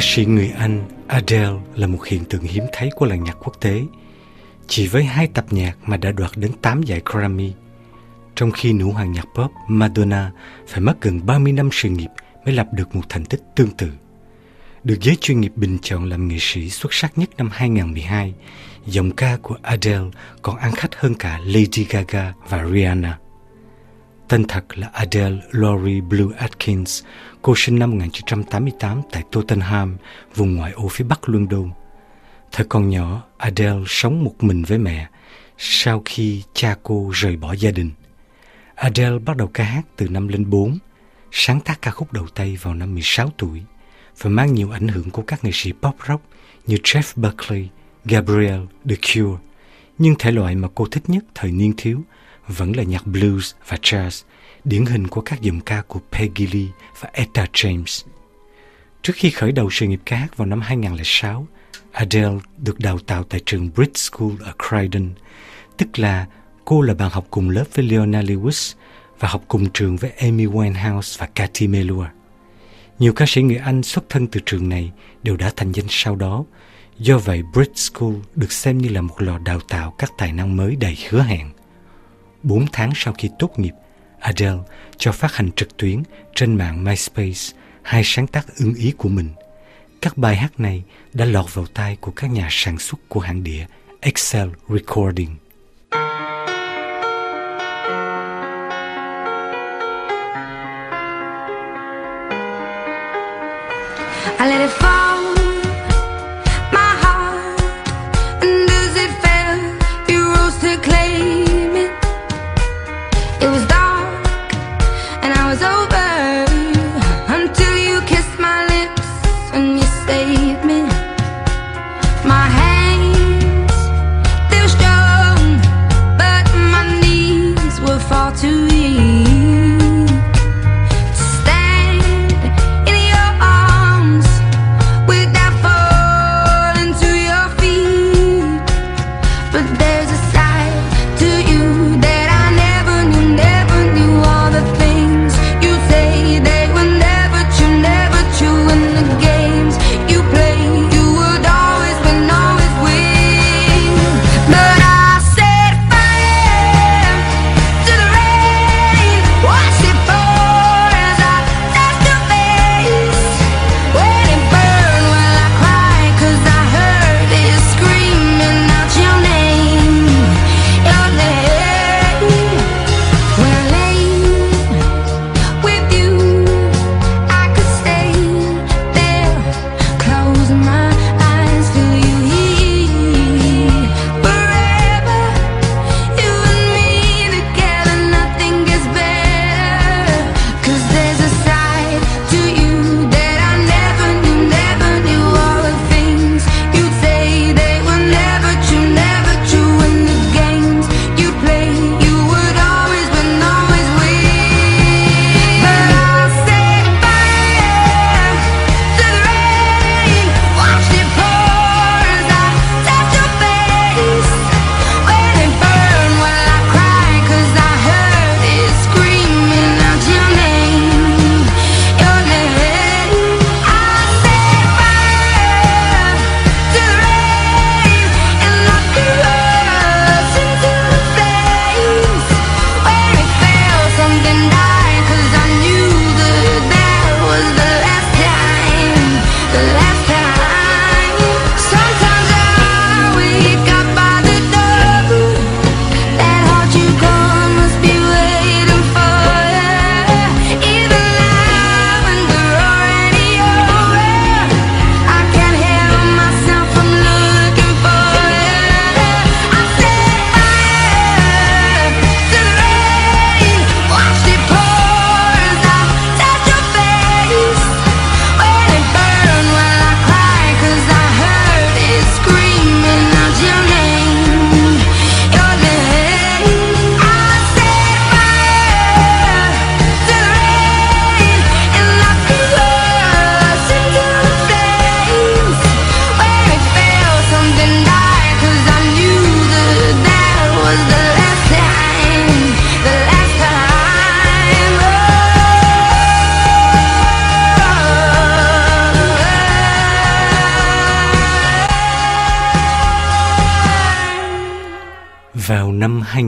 Ca sĩ người Anh Adele là một hiện tượng hiếm thấy của làng nhạc quốc tế. Chỉ với hai tập nhạc mà đã đoạt đến 8 giải Grammy. Trong khi nữ hoàng nhạc pop Madonna phải mất gần 30 năm sự nghiệp mới lập được một thành tích tương tự. Được giới chuyên nghiệp bình chọn làm nghệ sĩ xuất sắc nhất năm 2012, giọng ca của Adele còn ăn khách hơn cả Lady Gaga và Rihanna. Tên thật là Adele Laurie Blue Atkins, cô sinh năm 1988 tại Tottenham, vùng ngoại ô phía bắc London. Thời còn nhỏ, Adele sống một mình với mẹ sau khi cha cô rời bỏ gia đình. Adele bắt đầu ca hát từ năm lên 4, sáng tác ca khúc đầu tay vào năm 16 tuổi và mang nhiều ảnh hưởng của các nghệ sĩ pop rock như Jeff Buckley, Gabriel, The Cure. Nhưng thể loại mà cô thích nhất thời niên thiếu vẫn là nhạc blues và jazz, điển hình của các dùm ca của Peggy Lee và Etta James. Trước khi khởi đầu sự nghiệp ca hát vào năm 2006, Adele được đào tạo tại trường Brit School ở Croydon, tức là cô là bạn học cùng lớp với Leona Lewis và học cùng trường với Amy Winehouse và Katy Melua. Nhiều ca sĩ người Anh xuất thân từ trường này đều đã thành danh sau đó. Do vậy, Brit School được xem như là một lò đào tạo các tài năng mới đầy hứa hẹn. Bốn tháng sau khi tốt nghiệp, Adele cho phát hành trực tuyến trên mạng MySpace hai sáng tác ưng ý của mình. Các bài hát này đã lọt vào tai của các nhà sản xuất của hãng đĩa Excel Recording. I let it fall,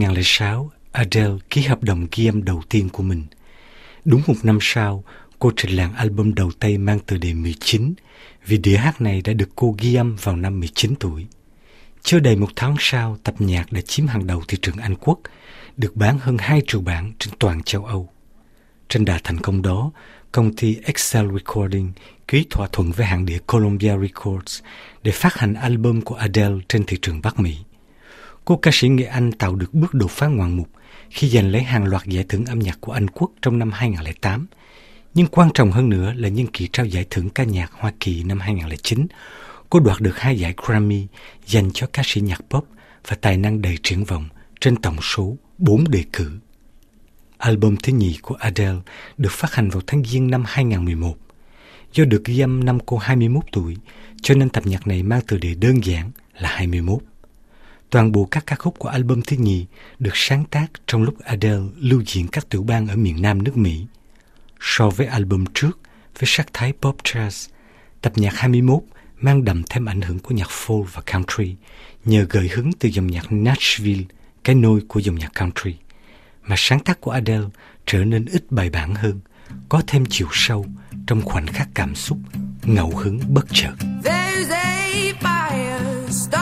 2006, Adele ký hợp đồng ghi âm đầu tiên của mình. Đúng một năm sau, cô trình làng album đầu tay mang tựa đề 19 vì đĩa hát này đã được cô ghi âm vào năm 19 tuổi. Chưa đầy một tháng sau, tập nhạc đã chiếm hàng đầu thị trường Anh Quốc, được bán hơn 2 triệu bản trên toàn châu Âu. Trên đà thành công đó, công ty Excel Recording ký thỏa thuận với hãng đĩa Columbia Records để phát hành album của Adele trên thị trường Bắc Mỹ. Cô ca sĩ nghệ Anh tạo được bước đột phá ngoạn mục khi giành lấy hàng loạt giải thưởng âm nhạc của Anh Quốc trong năm 2008. Nhưng quan trọng hơn nữa là nhân kỳ trao giải thưởng ca nhạc Hoa Kỳ năm 2009, cô đoạt được hai giải Grammy dành cho ca sĩ nhạc pop và tài năng đầy triển vọng trên tổng số 4 đề cử. Album thứ nhì của Adele được phát hành vào tháng Giêng năm 2011. Do được ghi âm năm cô 21 tuổi, cho nên tập nhạc này mang tựa đề đơn giản là 21. Toàn bộ các ca khúc của album thứ nhì được sáng tác trong lúc Adele lưu diễn các tiểu bang ở miền Nam nước Mỹ. So với album trước, với sắc thái pop jazz, tập nhạc 21 mang đậm thêm ảnh hưởng của nhạc folk và country, nhờ gợi hứng từ dòng nhạc Nashville, cái nôi của dòng nhạc country. Mà sáng tác của Adele trở nên ít bài bản hơn, có thêm chiều sâu trong khoảnh khắc cảm xúc, ngẫu hứng bất chợt. There's a fire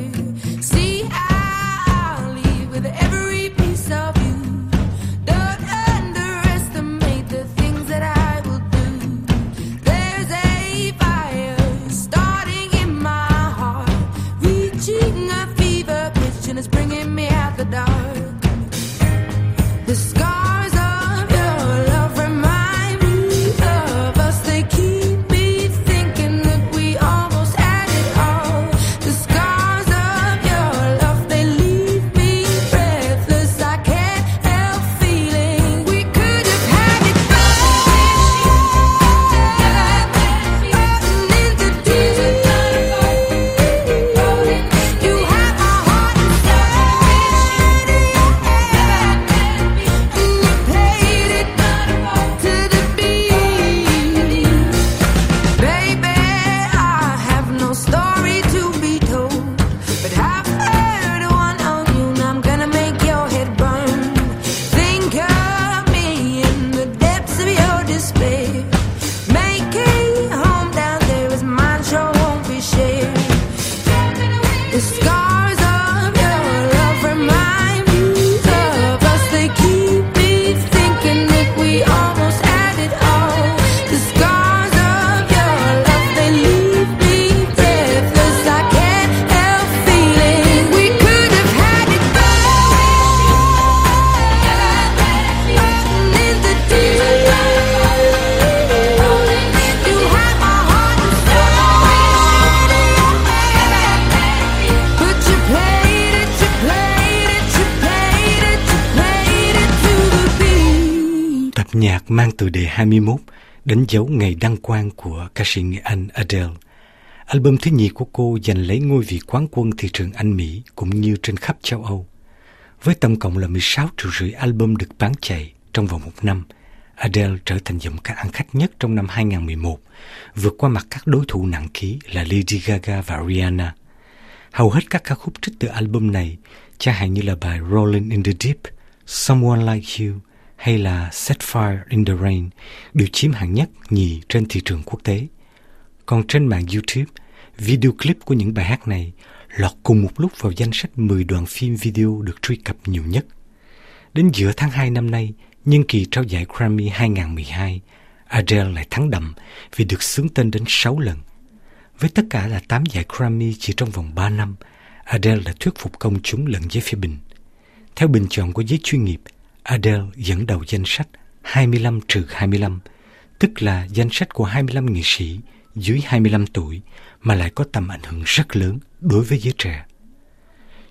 Nhạc mang từ đề 21 đánh dấu ngày đăng quang của ca sĩ người Anh Adele. Album thứ nhì của cô giành lấy ngôi vị quán quân thị trường Anh Mỹ cũng như trên khắp châu Âu. Với tổng cộng là 16 triệu rưỡi album được bán chạy trong vòng một năm, Adele trở thành giọng ca ăn khách nhất trong năm 2011, vượt qua mặt các đối thủ nặng ký là Lady Gaga và Rihanna. Hầu hết các ca khúc trích từ album này, chẳng hạn như là bài Rolling in the Deep, Someone Like You hay là Set Fire in the Rain đều chiếm hạng nhất nhì trên thị trường quốc tế. Còn trên mạng YouTube, video clip của những bài hát này lọt cùng một lúc vào danh sách 10 đoạn phim video được truy cập nhiều nhất. Đến giữa tháng 2 năm nay, nhân kỳ trao giải Grammy 2012, Adele lại thắng đậm vì được xướng tên đến 6 lần. Với tất cả là 8 giải Grammy chỉ trong vòng 3 năm, Adele đã thuyết phục công chúng lẫn giới phê bình. Theo bình chọn của giới chuyên nghiệp, Adele dẫn đầu danh sách 25 trừ 25, tức là danh sách của 25 nghệ sĩ dưới 25 tuổi mà lại có tầm ảnh hưởng rất lớn đối với giới trẻ.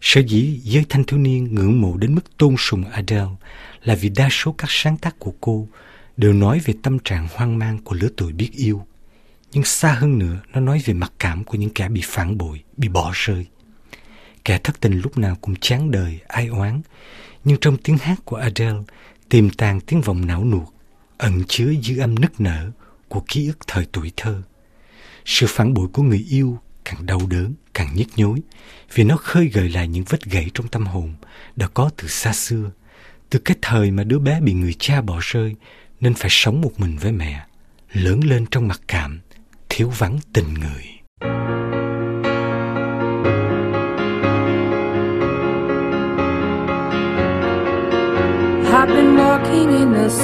Sở dĩ giới thanh thiếu niên ngưỡng mộ đến mức tôn sùng Adele là vì đa số các sáng tác của cô đều nói về tâm trạng hoang mang của lứa tuổi biết yêu. Nhưng xa hơn nữa, nó nói về mặc cảm của những kẻ bị phản bội, bị bỏ rơi. Kẻ thất tình lúc nào cũng chán đời, ai oán, nhưng trong tiếng hát của Adele tiềm tàng tiếng vọng não nuột, ẩn chứa dư âm nức nở của ký ức thời tuổi thơ. Sự phản bội của người yêu càng đau đớn, càng nhức nhối, vì nó khơi gợi lại những vết gãy trong tâm hồn đã có từ xa xưa, từ cái thời mà đứa bé bị người cha bỏ rơi nên phải sống một mình với mẹ, lớn lên trong mặc cảm, thiếu vắng tình người.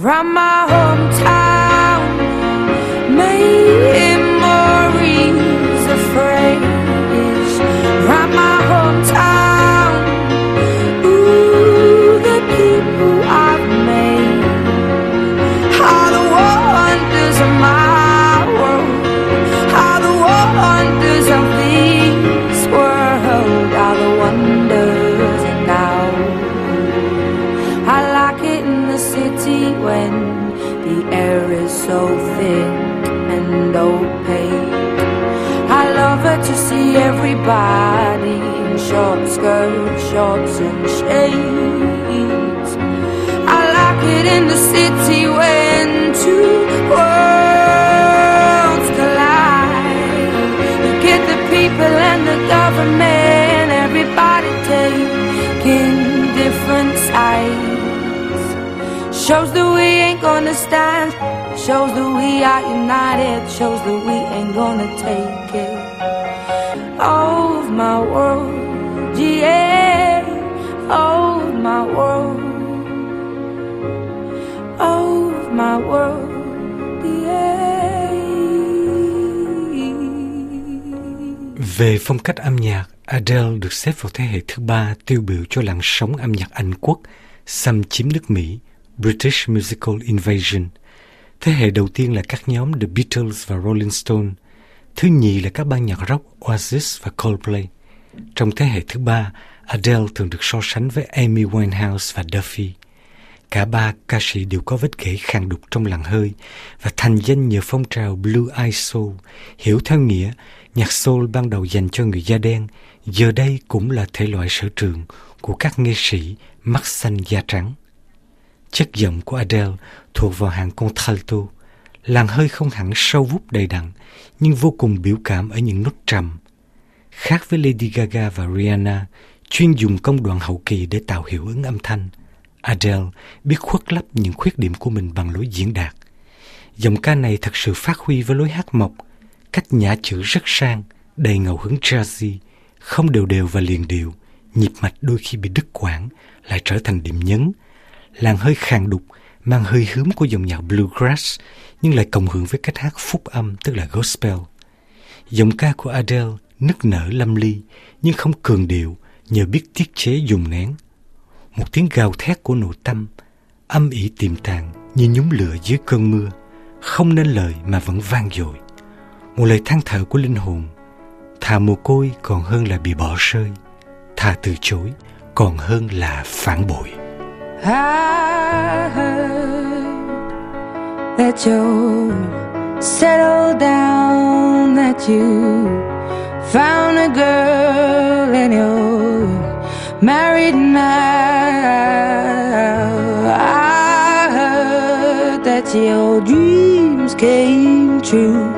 Round my hometown, memories short skirts, shorts and shades. I like it in the city when two worlds collide. You get the people and the government, everybody taking different sides. Shows that we ain't gonna stand. Shows that we are united. Shows that we ain't gonna take it. All Of my world, Về phong cách âm nhạc, Adele được xếp vào thế hệ thứ ba tiêu biểu cho làn sóng âm nhạc Anh quốc xâm chiếm nước Mỹ, British Musical Invasion. Thế hệ đầu tiên là các nhóm The Beatles và Rolling Stone. Thứ nhì là các ban nhạc rock Oasis và Coldplay. Trong thế hệ thứ ba, Adele thường được so sánh với Amy Winehouse và Duffy. Cả ba ca sĩ đều có vết kể khàn đục trong làn hơi và thành danh nhờ phong trào Blue Eye Soul, hiểu theo nghĩa nhạc soul ban đầu dành cho người da đen, giờ đây cũng là thể loại sở trường của các nghệ sĩ mắt xanh da trắng. Chất giọng của Adele thuộc vào hàng contralto, làn hơi không hẳn sâu vút đầy đặn, nhưng vô cùng biểu cảm ở những nốt trầm. Khác với Lady Gaga và Rihanna, chuyên dùng công đoạn hậu kỳ để tạo hiệu ứng âm thanh, Adele biết khuất lấp những khuyết điểm của mình bằng lối diễn đạt. Giọng ca này thật sự phát huy với lối hát mộc, cách nhã chữ rất sang, đầy ngầu hứng jazzy, không đều đều và liền điệu, nhịp mạch đôi khi bị đứt quãng, lại trở thành điểm nhấn. Làng hơi khàn đục, mang hơi hướng của dòng nhạc bluegrass, nhưng lại cộng hưởng với cách hát phúc âm tức là gospel. Giọng ca của Adele nức nở lâm ly, nhưng không cường điệu nhờ biết tiết chế dùng nén. Một tiếng gào thét của nội tâm, âm ỉ tiềm tàng như nhúng lửa dưới cơn mưa, không nên lời mà vẫn vang dội. Một lời than thở của linh hồn, thà mồ côi còn hơn là bị bỏ rơi, thà từ chối còn hơn là phản bội. I heard that you settled down, that you found a girl and you're married now. I heard that your dreams came true.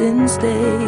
Sometimes it